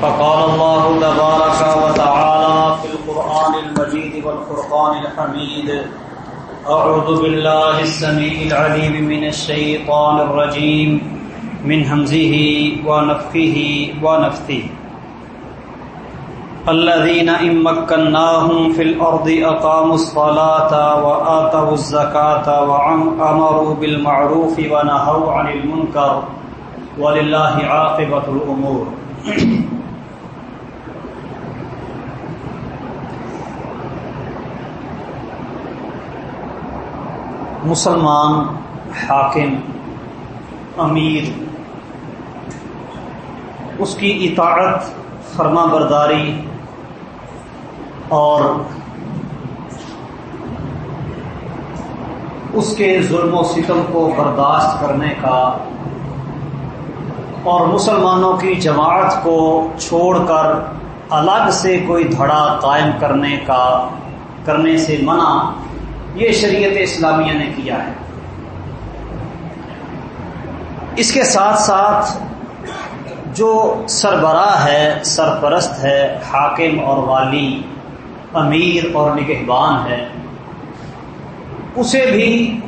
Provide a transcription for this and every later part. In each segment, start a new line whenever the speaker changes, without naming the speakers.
فقال الله تبارك وتعالى في القرآن المجيد والفرقان الحميد. أعوذ بالله السميع العليم من الشيطان الرجيم. من همزه ونفخه ونفثه. الذين إن مكناهم في الأرض أقاموا الصلاة وآتوا الزكاة وأمروا بالمعروف ونهوا عن المنكر. ولله عاقبة الأمور. مسلمان، حاکم، امیر، اس کی اطاعت، فرما برداری اور اس کے ظلم و ستم کو برداشت کرنے کا اور مسلمانوں کی جماعت کو چھوڑ کر الگ سے کوئی دھڑا قائم کرنے کا، کرنے سے منع یہ شریعت اسلامیہ نے کیا ہے۔ اس کے ساتھ ساتھ جو سربراہ ہے، سرپرست ہے، حاکم اور والی، امیر اور نگہبان ہے، اسے بھی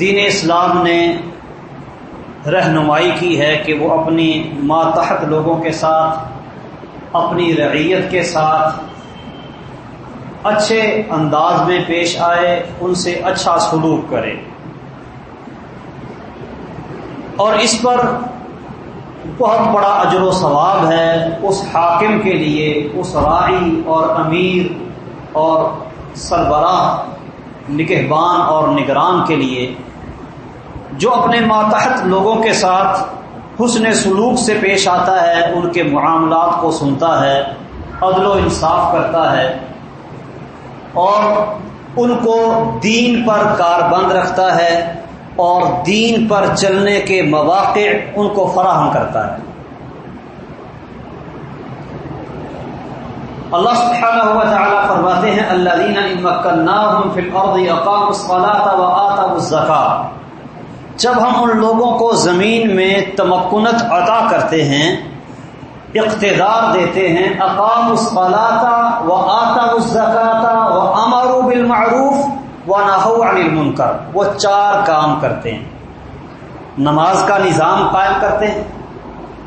دین اسلام نے رہنمائی کی ہے کہ وہ اپنی ماتحت لوگوں کے ساتھ، اپنی رعیت کے ساتھ اچھے انداز میں پیش آئے، ان سے اچھا سلوک کرے۔ اور اس پر بہت بڑا اجر و ثواب ہے اس حاکم کے لیے، اس راعی اور امیر اور سربراہ، نگہبان اور نگران کے لیے، جو اپنے ماتحت لوگوں کے ساتھ حسن سلوک سے پیش آتا ہے، ان کے معاملات کو سنتا ہے، عدل و انصاف کرتا ہے۔ اور ان کو دین پر کار بند رکھتا ہے اور دین پر چلنے کے مواقع ان کو فراہم کرتا ہے۔ اللہ سبحانہ ہوا تعالیٰ فرماتے ہیں اللہ دینا جب ہم ان لوگوں کو زمین میں تمکنت عطا کرتے ہیں اقتدار دیتے ہیں، اقام اسقلاتا و آتا الزکاتا و امارو بالمعروف و نحو عن المنکر۔ وہ چار کام کرتے ہیں۔ نماز کا نظام قائم کرتے ہیں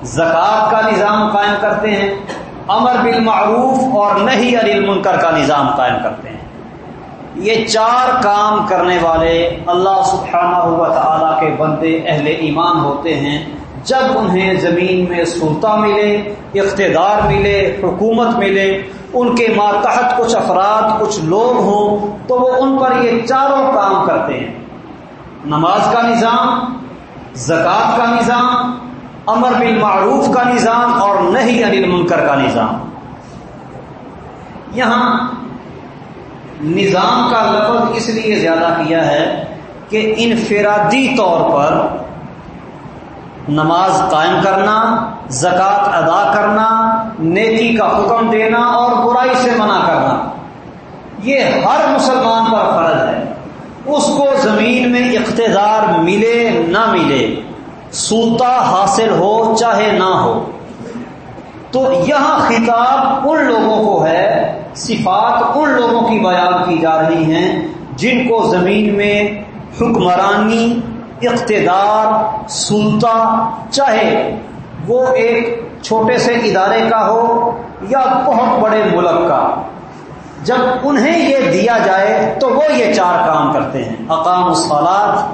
زکوٰۃ کا نظام قائم کرتے ہیں، امر بالمعروف اور نہیں عن المنکر کا نظام قائم کرتے ہیں۔ یہ چار کام کرنے والے اللہ سبحانہ و تعالی کے بندے اہل ایمان ہوتے ہیں۔ جب انہیں زمین میں سلطہ ملے، اقتدار ملے، حکومت ملے، ان کے ماتحت کچھ افراد، کچھ لوگ ہوں، تو وہ ان پر یہ چاروں کام کرتے ہیں۔ نماز کا نظام، زکوٰۃ کا نظام، امر بالمعروف کا نظام اور نہیں انل منکر کا نظام۔ یہاں نظام کا لفظ اس لیے زیادہ کیا ہے کہ انفرادی طور پر نماز قائم کرنا، زکوٰۃ ادا کرنا، نیکی کا حکم دینا اور برائی سے منع کرنا۔ یہ ہر مسلمان پر فرض ہے۔ اس کو زمین میں اقتدار ملے نہ ملے سلطہ حاصل ہو چاہے نہ ہو۔ تو یہاں خطاب ان لوگوں کو ہے، صفات ان لوگوں کی بیان کی جا رہی ہیں جن کو زمین میں حکمرانی اقتدار، سلطہ، چاہے وہ ایک چھوٹے سے ادارے کا ہو یا بہت بڑے ملک کا۔ جب انہیں یہ دیا جائے تو وہ یہ چار کام کرتے ہیں۔ اقام الصلاط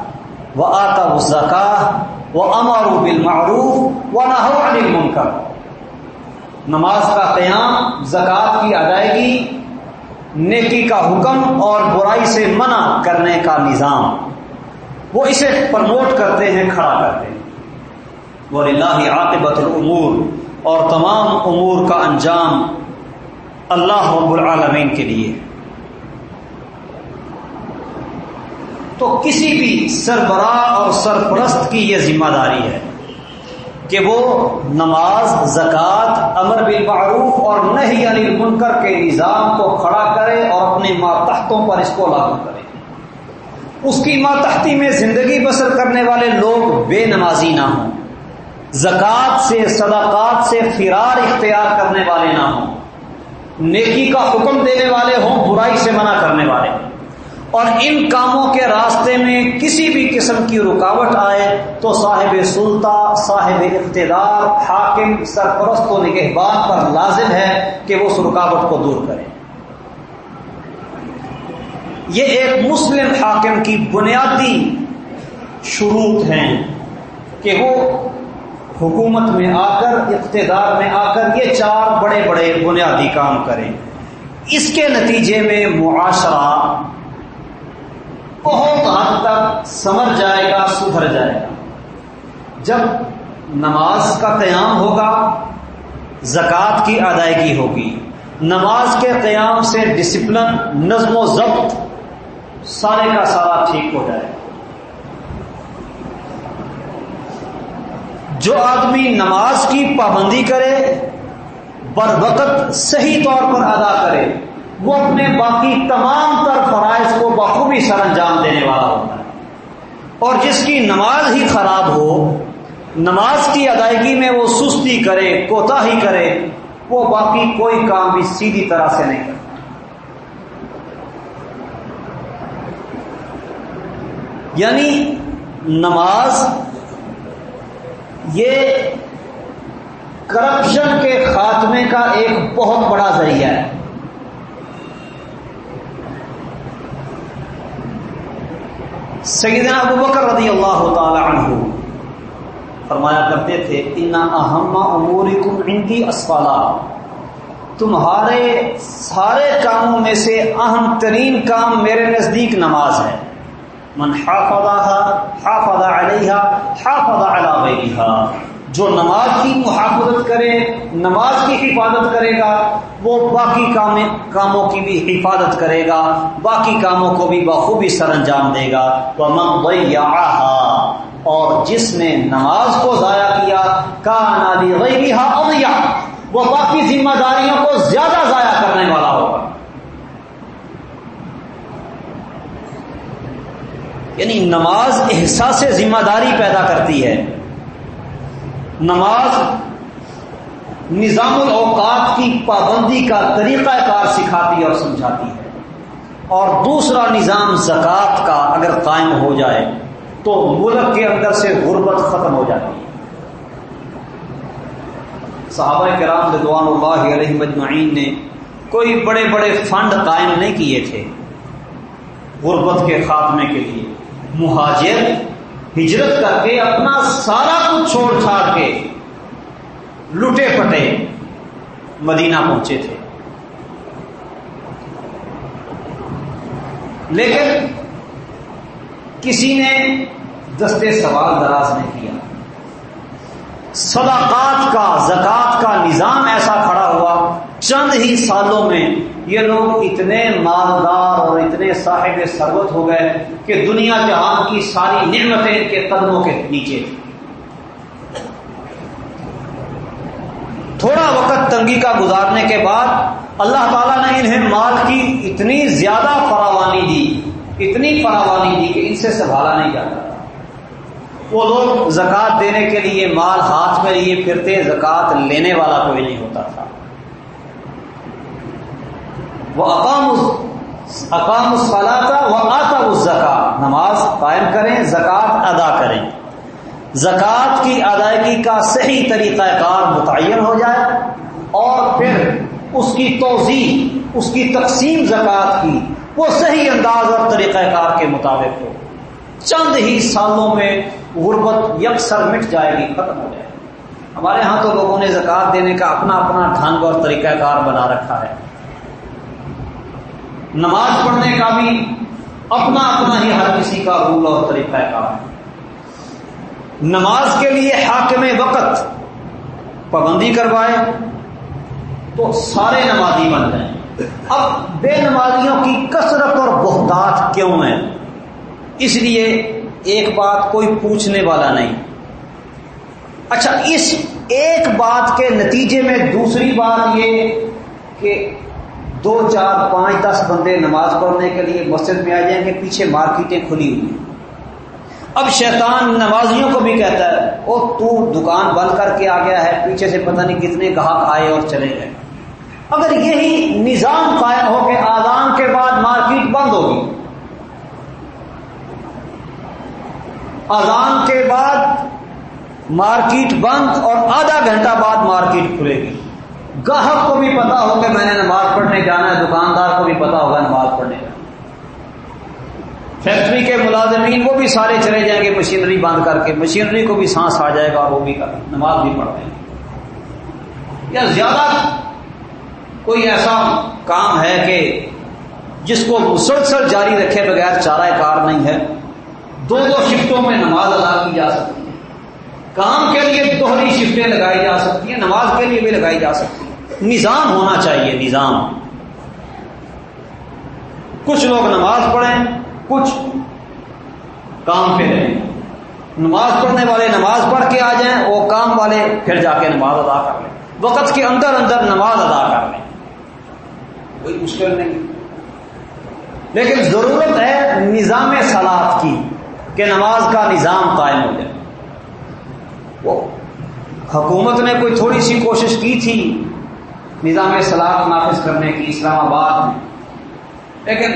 و آتا الزکا و امار بالمعروف و نہ المنکر۔ نماز کا قیام زکوٰۃ کی ادائیگی، نیکی کا حکم اور برائی سے منع کرنے کا نظام۔ وہ اسے پرموٹ کرتے ہیں، کھڑا کرتے ہیں۔ وہ اللہ عاقبت العمور اور تمام امور کا انجام اللہ رب العالمین کے لیے۔ تو کسی بھی سربراہ اور سرپرست کی یہ ذمہ داری ہے کہ وہ نماز، زکوٰۃ، امر بالمعروف اور نہیں علی منکر کے نظام کو کھڑا کرے اور اپنے ماتحتوں پر اس کو لاگو کرے۔ اس کی ماتحتی میں زندگی بسر کرنے والے لوگ بے نمازی نہ ہوں۔ زکات سے، صدقات سے فرار اختیار کرنے والے نہ ہوں۔ نیکی کا حکم دینے والے ہوں، برائی سے منع کرنے والے۔ اور ان کاموں کے راستے میں کسی بھی قسم کی رکاوٹ آئے تو صاحب سلطہ، صاحب اقتدار، حاکم، سرپرست و نگہبان پر لازم ہے کہ وہ اس رکاوٹ کو دور کرے۔ یہ ایک مسلم حاکم کی بنیادی شروط ہیں کہ وہ حکومت میں آ کر، اقتدار میں آ کر یہ چار بڑے بڑے بنیادی کام کریں۔ اس کے نتیجے میں معاشرہ بہت حد تک سمر جائے گا، سدھر جائے گا۔ جب نماز کا قیام ہوگا، زکوٰۃ کی ادائیگی ہوگی۔ نماز کے قیام سے ڈسپلن، نظم و ضبط سارے کا سارا ٹھیک ہو جائے۔ جو آدمی نماز کی پابندی کرے، بر وقت صحیح طور پر ادا کرے، وہ اپنے باقی تمام تر فرائض کو بخوبی سر انجام دینے والا ہوتا ہے۔ اور جس کی نماز ہی خراب ہو، نماز کی ادائیگی میں وہ سستی کرے کوتا ہی کرے، وہ باقی کوئی کام بھی سیدھی طرح سے نہیں کرتا۔ یعنی نماز یہ کرپشن کے خاتمے کا ایک بہت بڑا ذریعہ ہے۔ سیدنا ابو بکر رضی اللہ تعالی عنہ فرمایا کرتے تھے ان اہم امور عندی اسفالا تمہارے سارے کاموں میں سے اہم ترین کام میرے نزدیک نماز ہے۔ من حافظها، حافظ علیہ حافظ علی غیرها۔ جو نماز کی محافظت کرے، نماز کی حفاظت کرے گا، وہ باقی کاموں کی بھی حفاظت کرے گا، باقی کاموں کو بھی بخوبی سر انجام دے گا۔ وہ من اور جس نے نماز کو ضائع کیا کا نالی غیرها وہ باقی ذمہ داریوں کو زیادہ ضائع کرنے والا ہوگا۔ یعنی نماز احساس ذمہ داری پیدا کرتی ہے۔ نماز نظام الاوقات کی پابندی کا طریقہ کار سکھاتی اور سمجھاتی ہے۔ اور دوسرا نظام زکوٰۃ کا اگر قائم ہو جائے تو ملک کے اندر سے غربت ختم ہو جاتی ہے۔ صحابہ کرام رضوان اللہ علیہ مجمعین نے کوئی بڑے بڑے فنڈ قائم نہیں کیے تھے غربت کے خاتمے کے لیے۔ مہاجر ہجرت کر کے اپنا سارا کچھ چھوڑ چھاڑ کے لٹے پٹے مدینہ پہنچے تھے۔ لیکن کسی نے دستے سوال دراز نہیں کیا۔ صداقات کا زکوٰۃ کا نظام ایسا کھڑا ہوا، چند ہی سالوں میں یہ لوگ اتنے مالدار اور اتنے صاحب ثروت ہو گئے کہ دنیا جہان کی ساری نعمتیں ان کے قدموں کے نیچے۔ تھی تھوڑا وقت تنگی کا گزارنے کے بعد اللہ تعالیٰ نے انہیں مال کی اتنی زیادہ فراوانی دی، اتنی فراوانی دی کہ ان سے سنبھالا نہیں جاتا۔ وہ لوگ زکات دینے کے لیے مال ہاتھ میں لیے پھرتے زکات لینے والا کوئی نہیں ہوتا تھا۔ وہ اقام اقام تھا وہ آتا اس نماز قائم کریں زکات ادا کریں۔ زکوٰۃ کی ادائیگی کا صحیح طریقہ کار متعین ہو جائے اور پھر اس کی توضیع اس کی تقسیم زکوٰۃ کی، وہ صحیح انداز اور طریقہ کار کے مطابق ہو۔ چند ہی سالوں میں غربت یکسر مٹ جائے گی، ختم ہو جائے گی۔ ہمارے ہاں تو لوگوں نے زکوٰۃ دینے کا اپنا اپنا ڈھنگ اور طریقہ کار بنا رکھا ہے۔ نماز پڑھنے کا بھی اپنا اپنا ہی ہر کسی کا رول اور طریقہ کار ہے نماز کے لیے حاکم وقت پابندی کروائے تو سارے نمازی بن جائیں۔ اب بے نمازیوں کی کثرت اور بہتات کیوں ہے اس لیے ایک بات کوئی پوچھنے والا نہیں۔ اچھا اس ایک بات کے نتیجے میں دوسری بات یہ کہ دو، چار، پانچ، دس بندے نماز پڑھنے کے لیے مسجد میں آ جائیں گے، پیچھے مارکیٹیں کھلی ہوئی اب شیطان نمازیوں کو بھی کہتا ہے وہ تو دکان بند کر کے آ گیا ہے، پیچھے سے پتہ نہیں کتنے گاہک آئے اور چلے گئے۔ اگر یہی نظام قائم ہو کے آزان کے بعد مارکیٹ بند ہوگی آزان کے بعد مارکیٹ بند اور آدھا گھنٹہ بعد مارکیٹ کھلے گی۔ گاہک کو بھی پتا ہو کہ میں نے نماز پڑھنے جانا ہے، دکاندار کو بھی پتا ہوگا نماز پڑھنے جانا فیکٹری کے ملازمین وہ بھی سارے چلے جائیں گے، مشینری بند کر کے، مشینری کو بھی سانس آ جائے گا اور وہ بھی نماز بھی پڑھتے ہیں۔ یا زیادہ کوئی ایسا کام ہے کہ جس کو مسلسل جاری رکھے بغیر چارہ کار نہیں ہے، دو دو شفٹوں میں نماز ادا کی جا سکتی ہے۔ کام کے لیے دوہری شفٹیں لگائی جا سکتی ہیں، نماز کے لیے بھی لگائی جا سکتی ہے نظام ہونا چاہیے، نظام۔ کچھ لوگ نماز پڑھیں، کچھ کام پہ رہیں۔ نماز پڑھنے والے نماز پڑھ کے آ جائیں، وہ کام والے پھر جا کے نماز ادا کر لیں۔ وقت کے اندر اندر نماز ادا کر لیں۔ کوئی مشکل نہیں۔ لیکن ضرورت ہے نظام سلاد کی، کہ نماز کا نظام قائم ہو جائے۔ وہ حکومت نے کوئی تھوڑی سی کوشش کی تھی نظام سلاد نافذ کرنے کی اسلام آباد میں۔ لیکن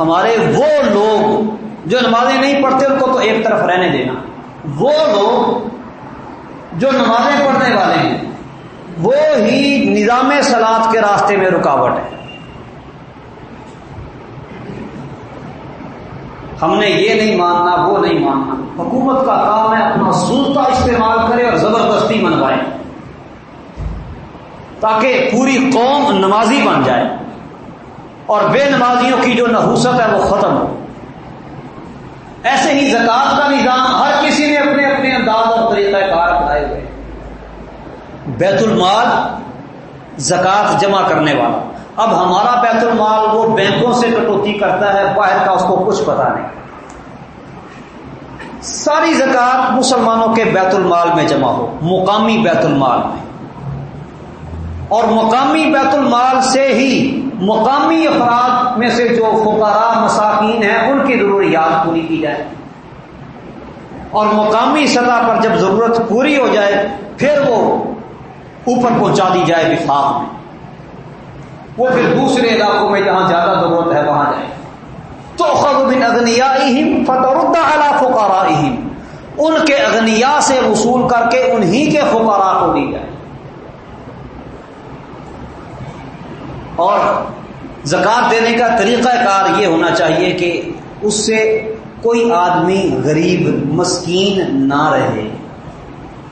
ہمارے وہ لوگ جو نمازیں نہیں پڑھتے ان کو تو ایک طرف رہنے دینا۔ وہ لوگ جو نمازیں پڑھنے والے ہیں، وہ ہی نظام سلاد کے راستے میں رکاوٹ ہے۔ ہم نے یہ نہیں ماننا، وہ نہیں ماننا۔ حکومت کا کام ہے اپنا سلطہ استعمال کرے اور زبردستی منوائے۔ تاکہ پوری قوم نمازی بن جائے اور بے نمازیوں کی جو نحوست ہے وہ ختم ہو۔ ایسے ہی زکات کا نظام ہر کسی نے اپنے اپنے انداز اور طریقہ کار اپنائے ہوئے بیت المال زکات جمع کرنے والا۔ اب ہمارا بیت المال وہ بینکوں سے کٹوتی کرتا ہے، باہر کا اس کو کچھ پتا نہیں۔ ساری زکات مسلمانوں کے بیت المال میں جمع ہو، مقامی بیت المال میں۔ اور مقامی بیت المال سے ہی مقامی افراد میں سے جو فقراء مساکین ہیں، ان کی ضروریات پوری کی جائے اور مقامی سطح پر جب ضرورت پوری ہو جائے، پھر وہ اوپر پہنچا دی جائے وفاق میں۔ وہ پھر دوسرے علاقوں میں جہاں زیادہ ضرورت ہے، وہاں جائے۔ تو خبر اگنیا فتح فکارا ان کے اگنیا سے وصول کر کے انہی کے فقراء کو دی جائے۔ اور زکات دینے کا طریقہ کار یہ ہونا چاہیے کہ اس سے کوئی آدمی غریب، مسکین نہ رہے۔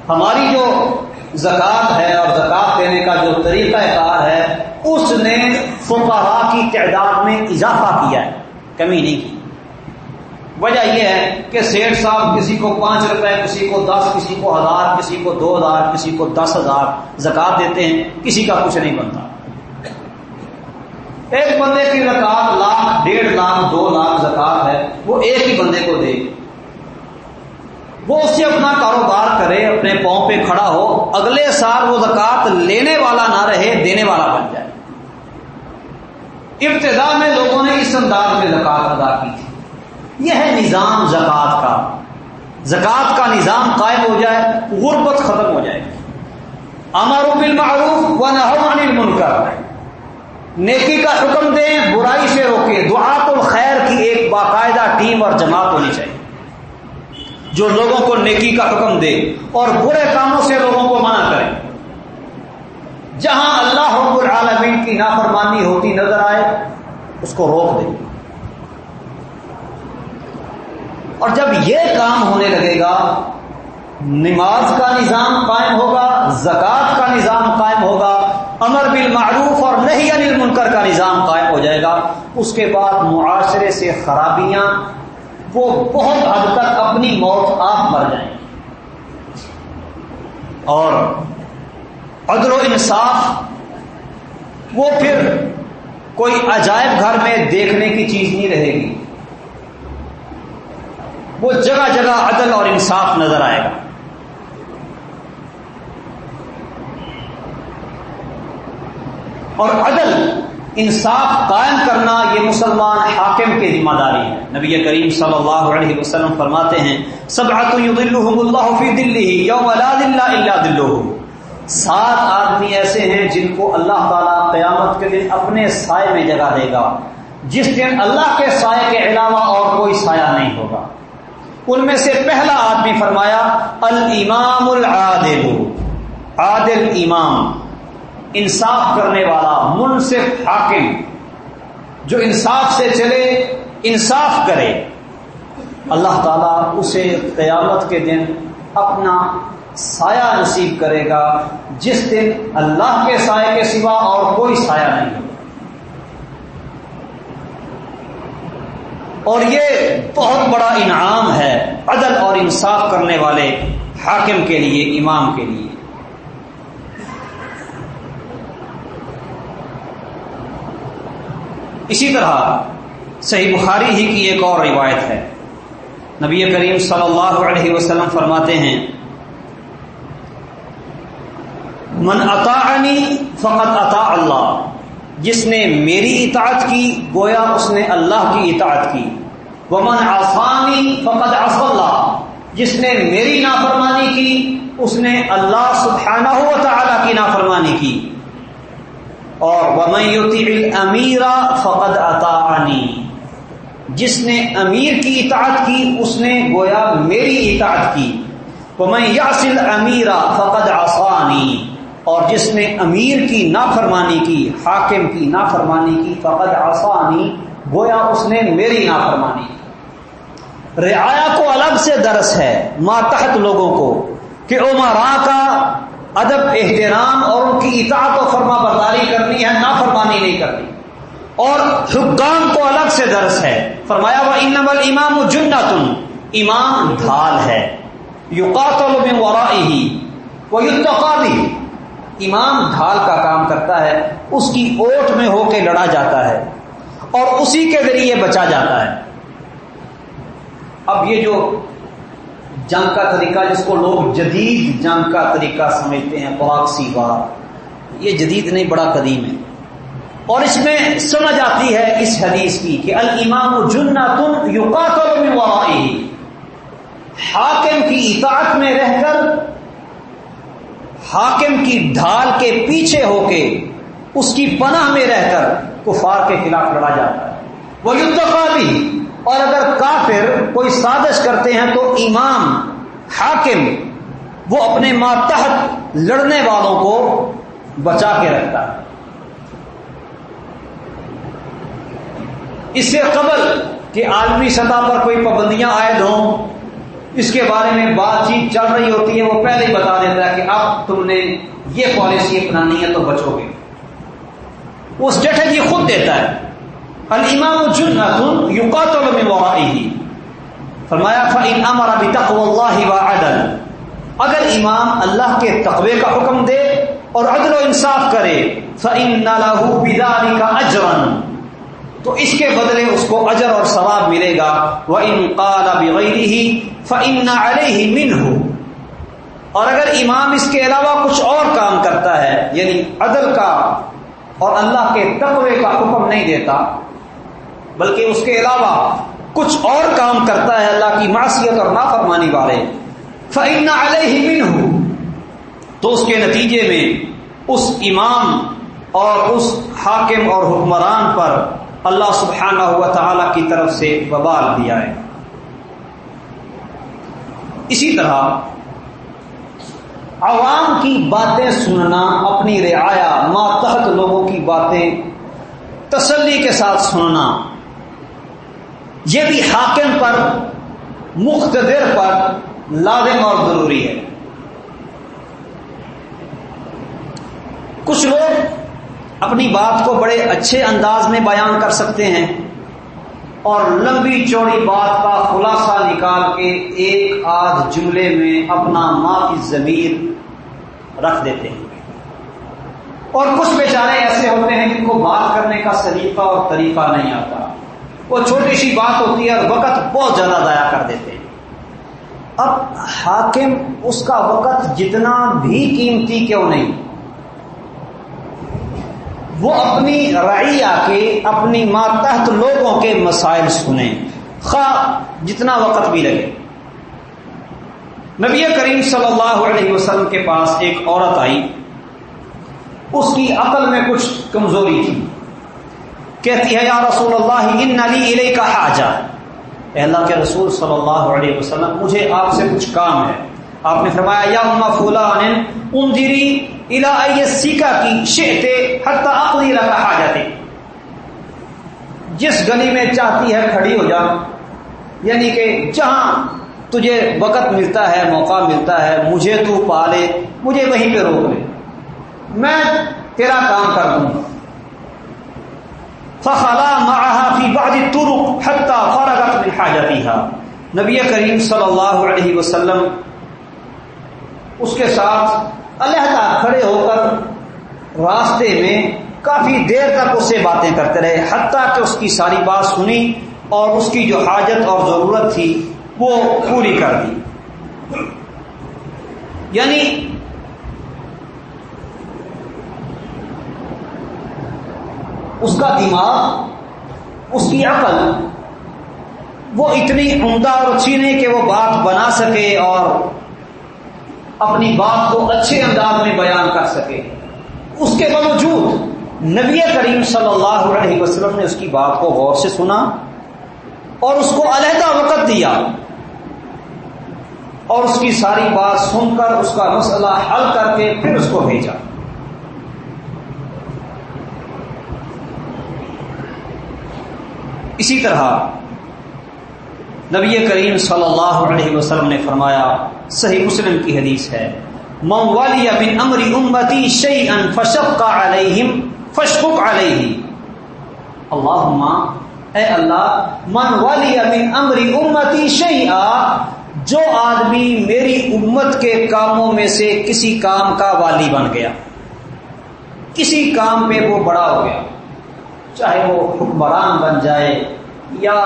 ہماری جو زکات ہے اور زکات دینے کا جو طریقہ کار ہے، اس نے فقہا کی تعداد میں اضافہ کیا ہے، کمی نہیں کی۔ وجہ یہ ہے کہ سیٹ صاحب کسی کو پانچ روپے، کسی کو دس، کسی کو ہزار، کسی کو دو ہزار، کسی کو دس ہزار زکات دیتے ہیں، کسی کا کچھ نہیں بنتا۔ ایک بندے کی زکات لاکھ، ڈیڑھ لاکھ، دو لاکھ زکات ہے، وہ ایک ہی بندے کو دے وہ اس سے اپنا کاروبار کرے، اپنے پاؤں پہ کھڑا ہو، اگلے سال وہ زکات لینے والا نہ رہے، دینے والا بن جائے۔ ابتدا میں لوگوں نے اس انداز میں زکات ادا کی تھی۔ یہ ہے نظام زکات کا۔ زکات کا نظام قائم ہو جائے، غربت ختم ہو جائے گی۔ امر بالمعروف و نہ عن المنکر۔ نیکی کا حکم دیں، برائی سے روکے دعات الخیر کی ایک باقاعدہ ٹیم اور جماعت ہونی چاہیے۔ جو لوگوں کو نیکی کا حکم دے اور برے کاموں سے لوگوں کو منع کرے۔ جہاں اللہ رب العالمین کی نافرمانی ہوتی نظر آئے، اس کو روک دے اور جب یہ کام ہونے لگے گا، نماز کا نظام قائم ہوگا، زکوٰۃ کا نظام قائم ہوگا امر بالمعروف اور نہیں انل منکر کا نظام قائم ہو جائے گا۔ اس کے بعد معاشرے سے خرابیاں وہ بہت حد تک اپنی موت آپ مر جائیں اور عدل و انصاف وہ پھر کوئی عجائب گھر میں دیکھنے کی چیز نہیں رہے گی۔ وہ جگہ جگہ عدل اور انصاف نظر آئے گا۔ اور عدل، انصاف قائم کرنا یہ مسلمان حاکم کی ذمہ داری ہے۔ نبی کریم صلی اللہ علیہ وسلم فرماتے ہیں سب اللہ فی دلی یوم لا دلہ دلو سات آدمی ایسے ہیں جن کو اللہ تعالیٰ قیامت کے دن اپنے سائے میں جگہ دے گا۔ جس دن اللہ کے سائے کے علاوہ اور کوئی سایہ نہیں ہوگا۔ ان میں سے پہلا آدمی فرمایا، الامام العادل۔ عادل امام۔ انصاف کرنے والا، منصف، حاکم، جو انصاف سے چلے، انصاف کرے۔ اللہ تعالیٰ اسے قیامت کے دن اپنا سایہ نصیب کرے گا، جس دن اللہ کے سائے کے سوا اور کوئی سایہ نہیں ہوگا۔ اور یہ بہت بڑا انعام ہے، عدل اور انصاف کرنے والے، حاکم کے لیے، امام کے لیے۔ اسی طرح صحیح بخاری ہی کی ایک اور روایت ہے۔ نبی کریم صلی اللہ علیہ وسلم فرماتے ہیں، من اطاعنی فقط عطا اللہ۔ جس نے میری اطاعت کی، گویا اس نے اللہ کی اطاعت کی۔ وہ من آسانی فقط اص اللہ۔ جس نے میری نافرمانی کی، اس نے اللہ سبحانہ و تعالی کی نافرمانی کی۔ اور امیرا فقد اطاعنی جس نے امیر کی اطاعت کی، اس نے گویا میری اطاعت کی۔ وہ یاسل امیرا فقد آسانی اور جس نے امیر کی نافرمانی کی، حاکم کی نافرمانی کی، فقد آسانی گویا اس نے میری نافرمانی کی۔ رعایا کو الگ سے درس ہے، ماتحت لوگوں کو، کہ عمرا کا ادب، احترام اور کی اطاعت و فرما برداری کرنی ہے، نافرمانی نہیں کرنی۔ اور حکام کو الگ سے درس ہے۔ فرمایا وہ ان امام جنتن امام ڈھال ہے۔ یوقات ہی وہ بھی امام ڈھال کا کام کرتا ہے۔ اس کی اوٹ میں ہو کے لڑا جاتا ہے۔ اور اسی کے ذریعے بچا جاتا ہے۔ اب یہ جو جنگ کا طریقہ، جس کو لوگ جدید جنگ کا طریقہ سمجھتے ہیں پاکسی بات۔ یہ جدید نہیں، بڑا قدیم ہے۔ اور اس میں سمجھ آتی ہے اس حدیث کی کہ المام جنا تم یوکا حاکم کی اطاعت میں رہ کر، حاکم کی ڈھال کے پیچھے ہو کے، اس کی پناہ میں رہ کر کفار کے خلاف لڑا جاتا ہے۔ وہ بھی اور اگر کافر کوئی سازش کرتے ہیں تو امام، حاکم، وہ اپنے ماتحت لڑنے والوں کو بچا کے رکھتا۔ ہے اس سے قبل کہ عالمی سطح پر کوئی پابندیاں عائد ہوں اس کے بارے میں بات چیت چل رہی ہوتی ہے، وہ پہلے ہی بتا دیتا ہے کہ اب تم نے یہ پالیسی اپنانی ہے تو بچو گے۔ وہ اسٹریٹجی خود دیتا ہے۔ الامام جنت یقاتل من ورائه فرمایا، فإن امر بتقوى الله وعدل۔ اگر امام اللہ کے تقوی کا حکم دے اور عدل و انصاف کرے، فإن له بذلك تو اس کے بدلے اس کو اجر اور ثواب ملے گا۔ وَإِن قَالَ بِغَيْرِهِ فَإِنَّ عَلَيْهِ مِنْهُ۔ اور اگر امام اس کے علاوہ کچھ اور کام کرتا ہے یعنی عدل کا اور اللہ کے تقوی کا حکم نہیں دیتا، بلکہ اس کے علاوہ کچھ اور کام کرتا ہے اللہ کی معصیت اور نافرمانی والے فعن علیہ ہوں تو اس کے نتیجے میں اس امام اور اس حاکم اور حکمران پر اللہ سبحانہ ہوا تعالی کی طرف سے وبال دیا ہے۔ اسی طرح عوام کی باتیں سننا، اپنی رعایا، ماتحت لوگوں کی باتیں تسلی کے ساتھ سننا، یہ بھی حاکم پر مختدر پر لازم اور ضروری ہے۔ کچھ لوگ اپنی بات کو بڑے اچھے انداز میں بیان کر سکتے ہیں اور لمبی چوڑی بات کا خلاصہ نکال کے ایک آدھ جملے میں اپنا ماں کی ضمیر رکھ دیتے ہیں۔ اور کچھ بیچارے ایسے ہوتے ہیں جن کو بات کرنے کا سلیقہ اور طریقہ نہیں آتا۔ وہ چھوٹی سی بات ہوتی ہے اور وقت بہت زیادہ ضائع کر دیتے ہیں۔ اب حاکم اس کا وقت جتنا بھی قیمتی کیوں نہیں وہ اپنی رعیہ کے اپنی ماتحت لوگوں کے مسائل سنیں۔ خواہ جتنا وقت بھی لگے۔ نبی کریم صلی اللہ علیہ وسلم کے پاس ایک عورت آئی۔ اس کی عقل میں کچھ کمزوری تھی۔ کہتی ہے، یا رسول اللہ، ان علی علیہ کا حاجہ اللہ کے رسول صلی اللہ علیہ وسلم، مجھے آپ سے کچھ کام ہے۔ آپ نے فرمایا، یا اما فلان انذری الى سیکا کی شئتے حتی اقلی لگا حاجتے جس گلی میں چاہتی ہے کھڑی ہو جا یعنی کہ جہاں تجھے وقت ملتا ہے، موقع ملتا ہے، مجھے تو پالے، مجھے وہیں پہ روک لے، میں تیرا کام کر دوں گا۔ فخلا معها في بعض الطرق حتى فرغت من حاجتها نبی کریم صلی اللہ علیہ وسلم اس کے ساتھ علیحدہ کھڑے ہو کر راستے میں کافی دیر تک اس سے باتیں کرتے رہے، حتیٰ کہ اس کی ساری بات سنی اور اس کی جو حاجت اور ضرورت تھی وہ پوری کر دی۔ یعنی اس کا دماغ، اس کی عقل وہ اتنی عمدہ اور اچھی نہیں کہ وہ بات بنا سکے اور اپنی بات کو اچھے انداز میں بیان کر سکے۔ اس کے باوجود نبی کریم صلی اللہ علیہ وسلم نے اس کی بات کو غور سے سنا اور اس کو علیحدہ وقت دیا اور اس کی ساری بات سن کر اس کا مسئلہ حل کر کے پھر اس کو بھیجا۔ اسی طرح نبی کریم صلی اللہ علیہ وسلم نے فرمایا، صحیح مسلم کی حدیث ہے، من والی من امری امتی شیئا فشق علیہم، فشقق علیہ اللہم، اے اللہ، من والی من امری امتی شیئا، جو آدمی میری امت کے کاموں میں سے کسی کام کا والی بن گیا، کسی کام پہ وہ بڑا ہو گیا، چاہے وہ حکمران بن جائے یا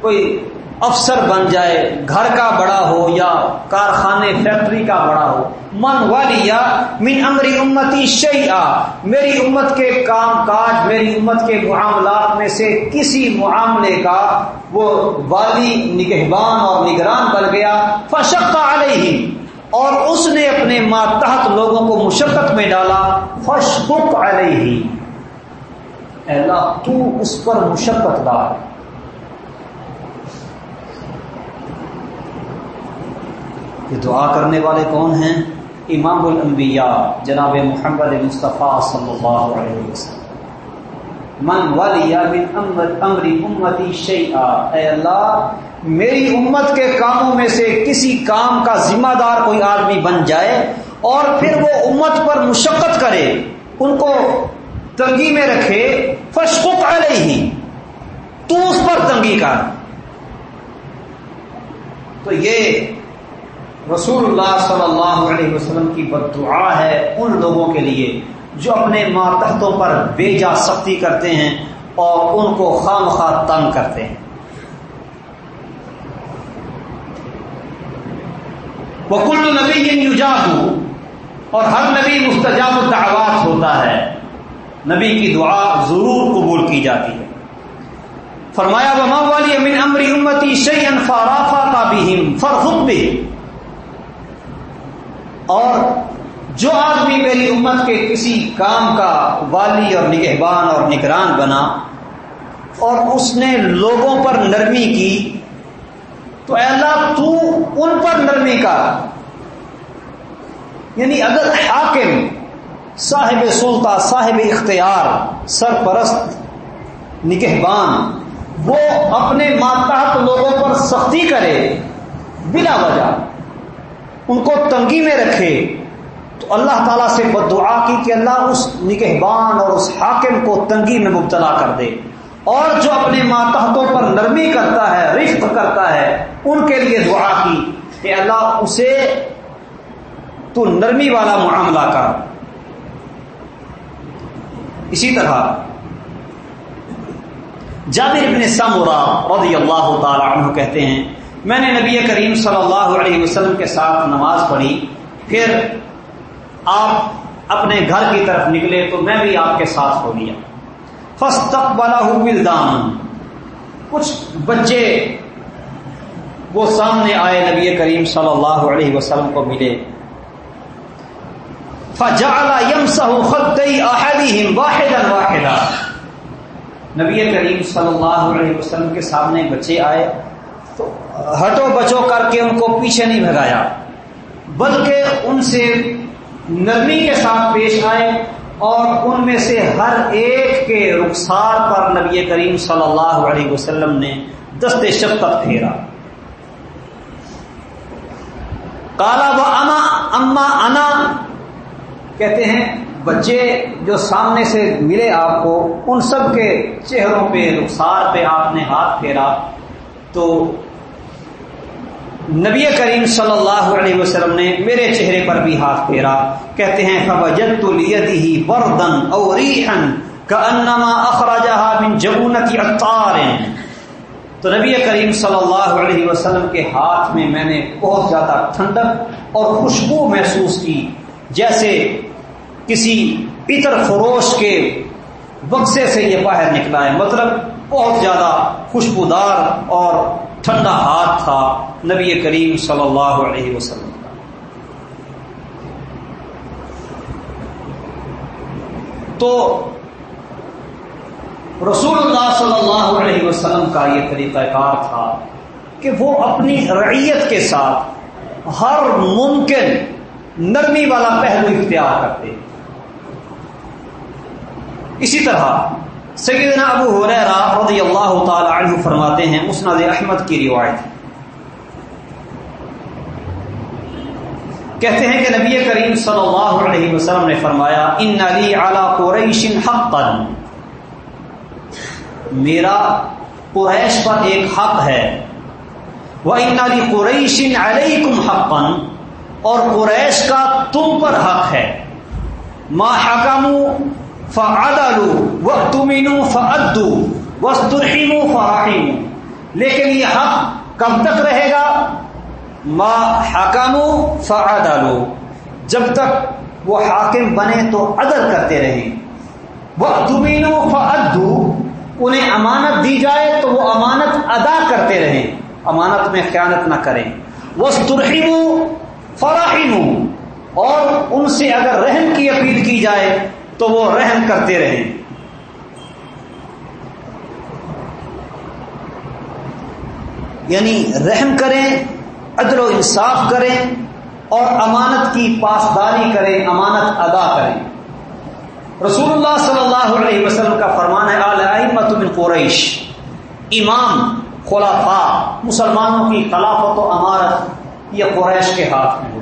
کوئی افسر بن جائے، گھر کا بڑا ہو یا کارخانے، فیکٹری کا بڑا ہو۔ من والیا من امری امتی شیعہ میری امت کے کام کاج، میری امت کے معاملات میں سے کسی معاملے کا وہ والی نگہبان اور نگران بن گیا۔ فشق علیہ اور اس نے اپنے ماتحت لوگوں کو مشقت میں ڈالا۔ فشق علیہ اللہ، تو اس پر مشقت ڈال یہ دعا کرنے والے کون ہیں؟ امام الانبیاء جناب محمد مصطفیٰ صلی اللہ علیہ وسلم۔ من ولی من امر امری امتی شیعہ اے اللہ، میری امت کے کاموں میں سے کسی کام کا ذمہ دار کوئی آدمی بن جائے اور پھر وہ امت پر مشقت کرے، ان کو تنگی میں رکھے فشق علیہ، تو اس پر تنگی کر۔ تو یہ رسول اللہ صلی اللہ علیہ وسلم کی بد دعا ہے ان لوگوں کے لیے جو اپنے ماتحتوں پر بے جا سختی کرتے ہیں اور ان کو خام خواہ تنگ کرتے ہیں۔ وہ کل نبی یوجاب اور ہر نبی مستجاب الدعوات ہوتا ہے۔ نبی کی دعا ضرور قبول کی جاتی ہے۔ فرمایا، وما والی امین امری امتی شیئن فارافا کا بھی فرخت بھی اور جو آدمی میری امت کے کسی کام کا والی اور نگہبان اور نگران بنا اور اس نے لوگوں پر نرمی کی، تو اے اللہ تو ان پر نرمی کا۔ یعنی اگر حاکم، صاحب سلطہ، صاحب اختیار، سرپرست، نگہبان، وہ اپنے ماتحت لوگوں پر سختی کرے بلا وجہ ان کو تنگی میں رکھے، تو اللہ تعالیٰ سے بد دعا کی کہ اللہ اس نگہبان اور اس حاکم کو تنگی میں مبتلا کر دے۔ اور جو اپنے ماتحتوں پر نرمی کرتا ہے رفت کرتا ہے، ان کے لیے دعا کی کہ اللہ اسے تو نرمی والا معاملہ کر۔ اسی طرح جابر ابن سمورا رضی اللہ تعالی عنہ کہتے ہیں میں نے نبی کریم صلی اللہ علیہ وسلم کے ساتھ نماز پڑھی، پھر آپ اپنے گھر کی طرف نکلے تو میں بھی آپ کے ساتھ ہو لیا فس تک والا ہوں کچھ بچے وہ سامنے آئے، نبی کریم صلی اللہ علیہ وسلم کو ملے۔ فجعل يمسح خدي احدهم واحدا واحدا۔ نبی کریم صلی اللہ علیہ وسلم کے سامنے بچے آئے۔ ہٹو بچو کر کے ان کو پیچھے نہیں بھگایا۔ بلکہ ان سے نرمی کے ساتھ پیش آئے اور ان میں سے ہر ایک کے رخسار پر نبی کریم صلی اللہ علیہ وسلم نے دست شفقت پھیرا۔ کالا و اما اما انا۔ کہتے ہیں، بچے جو سامنے سے ملے آپ کو، ان سب کے چہروں پہ رخسار پہ آپ نے ہاتھ پھیرا۔ تو نبی کریم صلی اللہ علیہ وسلم نے میرے چہرے پر بھی ہاتھ پھیرا۔ کہتے ہیں فوجت ہی بردن اور تو نبی کریم صلی اللہ علیہ وسلم کے ہاتھ میں میں نے بہت زیادہ ٹھنڈک اور خوشبو محسوس کی۔ جیسے کسی عطر فروش کے بکسے سے یہ باہر نکلا ہے۔ مطلب بہت زیادہ خوشبودار اور ٹھنڈا ہاتھ تھا نبی کریم صلی اللہ علیہ وسلم کا۔ تو رسول اللہ صلی اللہ علیہ وسلم کا یہ طریقہ کار تھا کہ وہ اپنی رعیت کے ساتھ ہر ممکن نرمی والا پہلو اختیار کرتے۔ اسی طرح سیدنا ابو حریرہ رضی اللہ تعالی عنہ فرماتے ہیں مسند احمد کی روایت۔ کہتے ہیں کہ نبی کریم صلی اللہ علیہ وسلم نے فرمایا، ان علی اعلی قریش حقا. میرا قریش پر ایک حق ہے۔ وہ ان علی قریش علیکم حقا اور قریش کا تم پر حق ہے۔ ما حکموا فعدلوا واتمنوا فادوا واسترحموا فرحموا لیکن یہ حق کب تک رہے گا؟ ما حکموا فعدلوا۔ جب تک وہ حاکم بنے تو عدل کرتے رہیں۔ واتمنوا فادوا انہیں امانت دی جائے تو وہ امانت ادا کرتے رہیں۔ امانت میں خیانت نہ کریں۔ واسترحموا فرحموا اور ان سے اگر رحم کی اپیل کی جائے تو وہ رحم کرتے رہیں۔ یعنی رحم کریں عدل و انصاف کریں اور امانت کی پاسداری کریں، امانت ادا کریں۔ رسول اللہ صلی اللہ علیہ وسلم کا فرمان ہے من قریش امام خلافا مسلمانوں کی خلافت و امارت، یہ قریش کے ہاتھ میں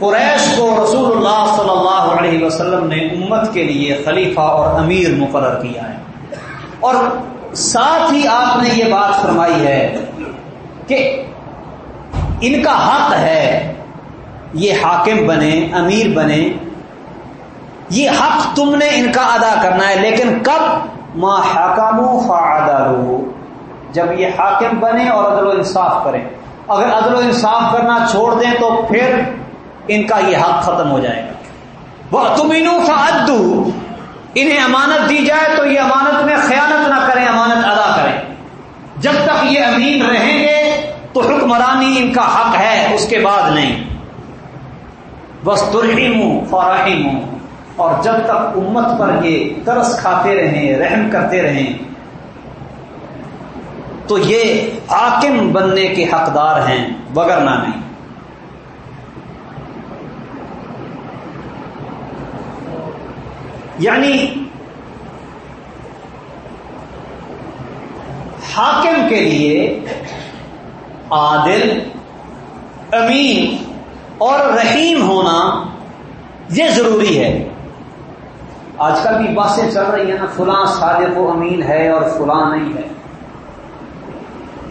قریش کو رسول اللہ صلی اللہ علیہ وسلم نے امت کے لیے خلیفہ اور امیر مقرر کیا ہے۔ اور ساتھ ہی آپ نے یہ بات فرمائی ہے کہ ان کا حق ہے، یہ حاکم بنے، امیر بنے۔ یہ حق تم نے ان کا ادا کرنا ہے، لیکن کب؟ ما حکام فعدلو جب یہ حاکم بنے اور عدل و انصاف کریں۔ اگر عدل و انصاف کرنا چھوڑ دیں تو پھر ان کا یہ حق ختم ہو جائے گا۔ وہ تم فعدو انہیں امانت دی جائے تو یہ امانت میں خیانت نہ کریں، امانت ادا کریں۔ جب تک یہ امین رہیں گے تو حکمرانی ان کا حق ہے، اس کے بعد نہیں۔ بس ترہیم فراہیم ہوں اور جب تک امت پر یہ ترس کھاتے رہیں، رحم کرتے رہیں، تو یہ حاکم بننے کے حقدار ہیں بگرنا نہیں۔ یعنی حاکم کے لیے عادل، امین اور رحیم ہونا یہ ضروری ہے۔ آج کل بھی باتیں چل رہی ہیں نا، فلاں صادق و امین ہے اور فلاں نہیں ہے۔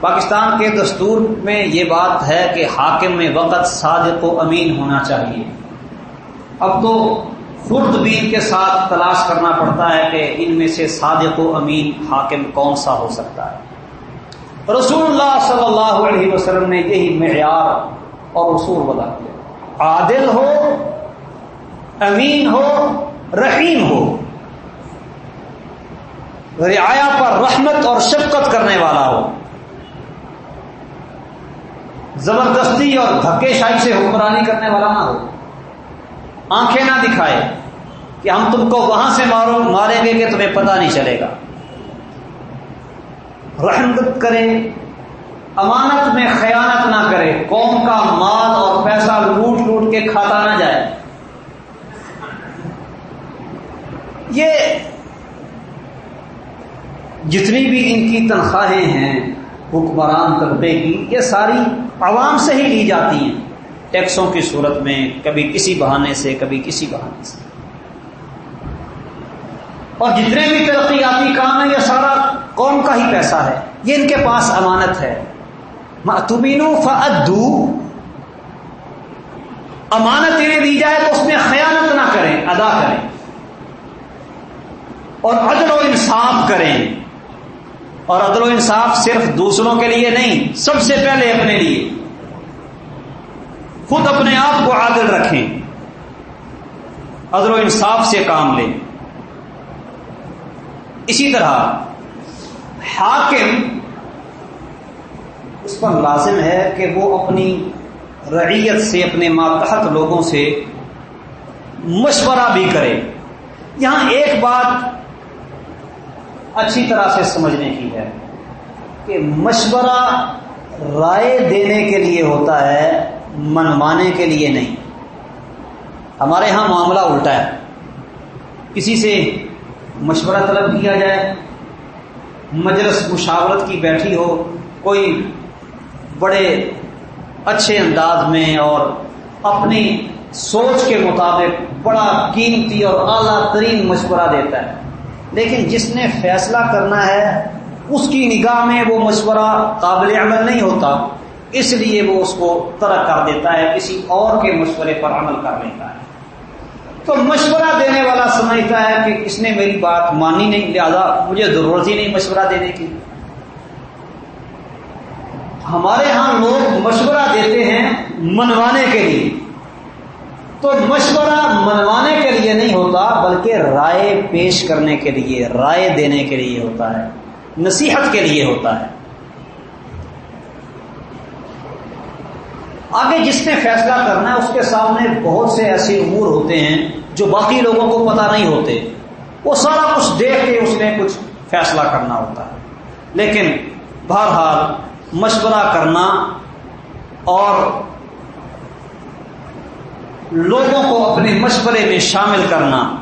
پاکستان کے دستور میں یہ بات ہے کہ حاکم میں وقت صادق و امین ہونا چاہیے۔ اب تو خوردبین کے ساتھ تلاش کرنا پڑتا ہے کہ ان میں سے صادق و امین حاکم کون سا ہو سکتا ہے۔ رسول اللہ صلی اللہ علیہ وسلم نے یہی معیار اور اصول بتا دیا۔ عادل ہو، امین ہو، رحیم ہو۔ رعایا پر رحمت اور شفقت کرنے والا ہو۔ زبردستی اور دھکے شاہی سے حکمرانی کرنے والا نہ ہو۔ آنکھیں نہ دکھائے کہ ہم تم کو وہاں سے مارو، ماریں گے کہ تمہیں پتہ نہیں چلے گا۔ رحمت کرے، امانت میں خیانت نہ کرے، قوم کا مال اور پیسہ لوٹ لوٹ کے کھاتا نہ جائے۔ یہ جتنی بھی ان کی تنخواہیں ہیں، حکمران طبقے کی، یہ ساری عوام سے ہی لی جاتی ہیں۔ ٹیکسوں کی صورت میں کبھی کسی بہانے سے، کبھی کسی بہانے سے۔ اور جتنے بھی ترقیاتی کام ہیں، یہ سارا قوم کا ہی پیسہ ہے۔ یہ ان کے پاس امانت ہے۔ تمین فدو امانت انہیں دی جائے تو اس میں خیانت نہ کریں، ادا کریں۔ اور عدل و انصاف کریں۔ اور عدل و انصاف صرف دوسروں کے لیے نہیں، سب سے پہلے اپنے لیے۔ خود اپنے آپ کو عادل رکھیں۔ عدل و انصاف سے کام لیں۔ اسی طرح حاکم اس پر لازم ہے کہ وہ اپنی رعیت سے، اپنے ماتحت لوگوں سے مشورہ بھی کرے۔ یہاں ایک بات اچھی طرح سے سمجھنے کی ہے کہ مشورہ رائے دینے کے لیے ہوتا ہے۔ منوانے کے لیے نہیں۔ ہمارے ہاں معاملہ الٹا ہے۔ کسی سے مشورہ طلب کیا جائے، مجلس مشاورت کی بیٹھی ہو، کوئی بڑے اچھے انداز میں اور اپنی سوچ کے مطابق بڑا قیمتی اور اعلیٰ ترین مشورہ دیتا ہے۔ لیکن جس نے فیصلہ کرنا ہے، اس کی نگاہ میں وہ مشورہ قابل عمل نہیں ہوتا۔ اس لیے وہ اس کو ترک کر دیتا ہے، کسی اور کے مشورے پر عمل کر لیتا ہے۔ تو مشورہ دینے والا سمجھتا ہے کہ اس نے میری بات مانی نہیں، لہذا مجھے ضرورت ہی نہیں مشورہ دینے کی۔ ہمارے ہاں لوگ مشورہ دیتے ہیں منوانے کے لیے۔ تو مشورہ منوانے کے لیے نہیں ہوتا، بلکہ رائے پیش کرنے کے لیے، رائے دینے کے لیے ہوتا ہے، نصیحت کے لیے ہوتا ہے۔ آگے جس نے فیصلہ کرنا ہے، اس کے سامنے بہت سے ایسے امور ہوتے ہیں جو باقی لوگوں کو پتہ نہیں ہوتے۔ وہ سارا کچھ دیکھ کے اس نے کچھ فیصلہ کرنا ہوتا ہے۔ لیکن بہرحال مشورہ کرنا اور لوگوں کو اپنے مشورے میں شامل کرنا،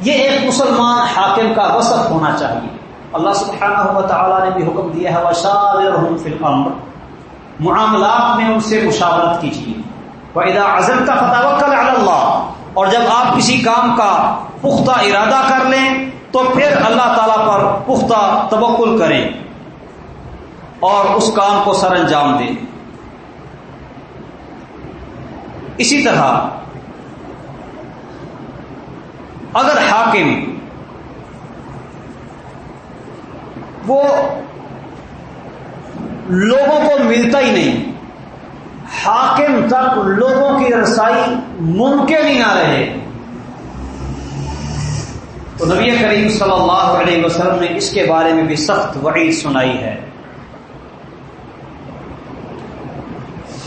یہ ایک مسلمان حاکم کا وسط ہونا چاہیے۔ اللہ سبحانہ و تعالیٰ نے بھی حکم دیا ہے فی الامر معاملات میں ان سے مشاورت کیجیے۔ وَإِذَا عَزَمْتَ فَتَوَكَّلْ عَلَى اللَّهِ۔ اور جب آپ کسی کام کا پختہ ارادہ کر لیں، تو پھر اللہ تعالی پر پختہ توکل کریں۔ اور اس کام کو سر انجام دیں۔ اسی طرح، اگر حاکم وہ لوگوں کو ملتا ہی نہیں۔ حاکم تک لوگوں کی رسائی ممکن ہی نہ رہے۔ تو نبی کریم صلی اللہ علیہ وسلم نے اس کے بارے میں بھی سخت وعید سنائی ہے۔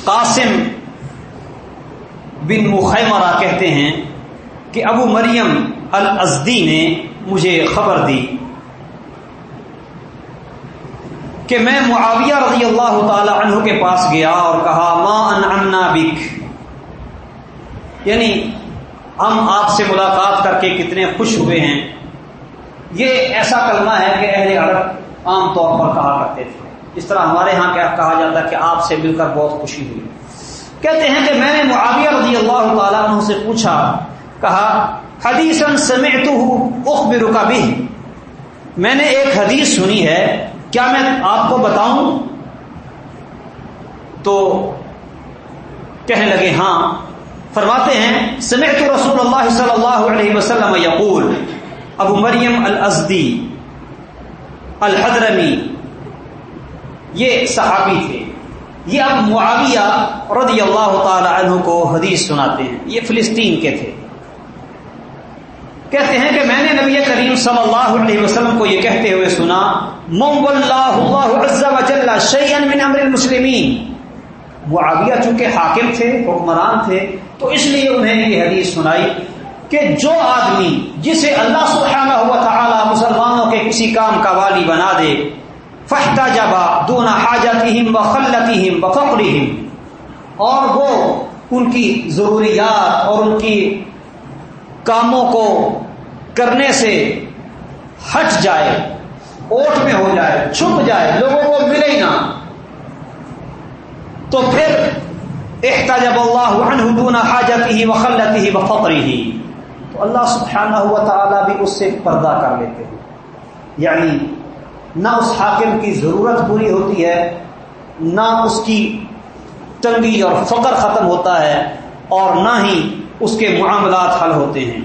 قاسم بن مخیمرہ کہتے ہیں کہ ابو مریم الازدی نے مجھے خبر دی۔ کہ میں معاویہ رضی اللہ تعالی عنہ کے پاس گیا اور کہا، ما انعمنا بک. یعنی ہم آپ سے ملاقات کر کے کتنے خوش ہوئے ہیں۔ یہ ایسا کلمہ ہے کہ اہل عرب عام طور پر کہا کرتے تھے۔ اس طرح ہمارے ہاں کیا کہا جاتا ہے کہ آپ سے مل کر بہت خوشی ہوئی۔ کہتے ہیں کہ میں نے معاویہ رضی اللہ تعالیٰ عنہ سے پوچھا، کہا حدیث اخبرک بھی میں نے ایک حدیث سنی ہے کیا میں آپ کو بتاؤں؟ تو کہنے لگے ہاں فرماتے ہیں، سمعت رسول اللہ صلی اللہ علیہ وسلم یقول، ابو مریم الازدی الحضرمی، یہ صحابی تھے۔ یہ اب معاویہ رضی اللہ تعالی عنہ کو حدیث سناتے ہیں۔ یہ فلسطین کے تھے۔ کہتے ہیں کہ میں نے نبی کریم صلی اللہ علیہ وسلم کو یہ کہتے ہوئے سنا مم اللہ اللہ عز وجل شیئا من امر المسلمین. معاویہ چونکہ حاکم تھے، حکمران تھے، تو اس لیے انہیں یہ حدیث سنائی کہ جو آدمی جسے اللہ سبحانہ ہوا تعالی مسلمانوں کے کسی کام کا والی بنا دے فہتا جبا دون حاجتہم و خلتہم و اور وہ ان کی ضروریات اور ان کی کاموں کو کرنے سے ہٹ جائے، اوٹ میں ہو جائے، چھپ جائے، لوگوں کو ملے ہی نہ۔ تو پھر احتجب اللہ عنہ دون حاجتہ و خلتہ و فقرہ تو اللہ سبحانہ ہوا تعالیٰ بھی اس سے پردہ کر لیتے ہیں۔ یعنی نہ اس حاکم کی ضرورت پوری ہوتی ہے، نہ اس کی تنگی اور فقر ختم ہوتا ہے اور نہ ہی اس کے معاملات حل ہوتے ہیں۔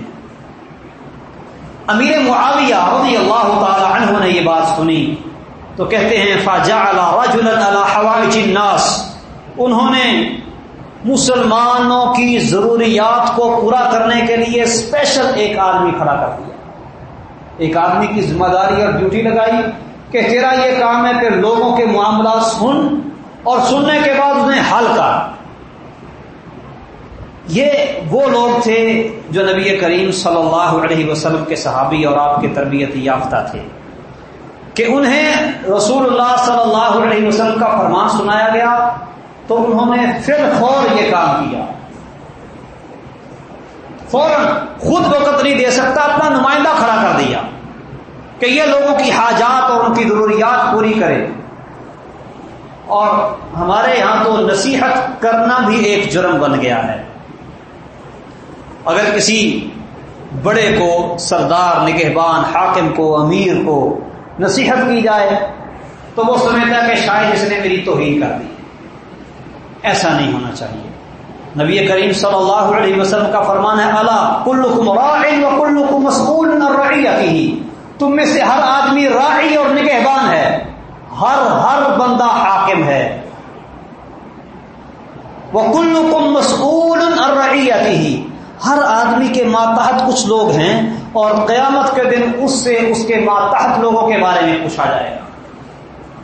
امیر معاویہ رضی اللہ تعالی عنہ نے یہ بات سنی۔ تو کہتے ہیں، فجعل رجلا حوائج الناس۔ انہوں نے مسلمانوں کی ضروریات کو پورا کرنے کے لیے اسپیشل ایک آدمی کھڑا کر دیا۔ ایک آدمی کی ذمہ داری اور ڈیوٹی لگائی کہ تیرا یہ کام ہے کہ لوگوں کے معاملات سن اور سننے کے بعد انہیں حل کر۔ یہ وہ لوگ تھے جو نبی کریم صلی اللہ علیہ وسلم کے صحابی اور آپ کے تربیت یافتہ تھے، کہ انہیں رسول اللہ صلی اللہ علیہ وسلم کا فرمان سنایا گیا تو انہوں نے پھر فور یہ کام کیا۔ فوراً خود وقت نہیں دے سکتا، اپنا نمائندہ کھڑا کر دیا کہ یہ لوگوں کی حاجات اور ان کی ضروریات پوری کرے اور ہمارے یہاں تو نصیحت کرنا بھی ایک جرم بن گیا ہے۔ اگر کسی بڑے کو، سردار، نگہبان، حاکم کو، امیر کو نصیحت کی جائے، تو وہ سمجھتا ہے کہ شاید اس نے میری توہین کر دی۔ ایسا نہیں ہونا چاہیے۔ نبی کریم صلی اللہ علیہ وسلم کا فرمان ہے اللہ کلکم راعی و کلکم مسئول رعیتی تم میں سے ہر آدمی راعی اور نگہبان ہے۔ ہر ہر بندہ حاکم ہے۔ وہ کلکم مسئول رعیتی ہر آدمی کے ماتحت کچھ لوگ ہیں اور قیامت کے دن اس سے اس کے ماتحت لوگوں کے بارے میں پوچھا جائے گا۔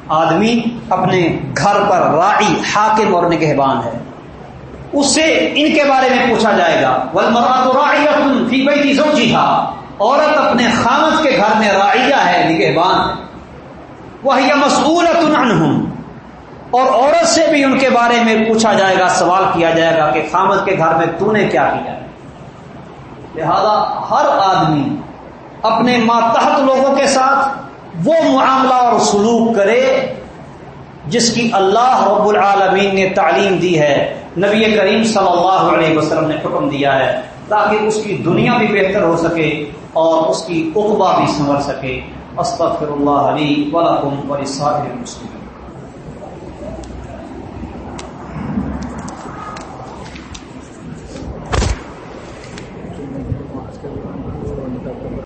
آدمی اپنے گھر پر راعی، حاکم اور نگہبان ہے۔ اس سے ان کے بارے میں پوچھا جائے گا۔ عورت اپنے خامد کے گھر میں رائیا ہے، نگہبان وہ مسئولت اور عورت سے بھی ان کے بارے میں پوچھا جائے گا، سوال کیا جائے گا کہ خامد کے گھر میں تو نے کیا کیا؟ لہذا ہر آدمی اپنے ماتحت لوگوں کے ساتھ وہ معاملہ اور سلوک کرے جس کی اللہ رب العالمین نے تعلیم دی ہے۔ نبی کریم صلی اللہ علیہ وسلم نے حکم دیا ہے تاکہ اس کی دنیا بھی بہتر ہو سکے اور اس کی اقبا بھی سنور سکے۔ استغفر اللہ علی ولکم ولسائر المسلمین۔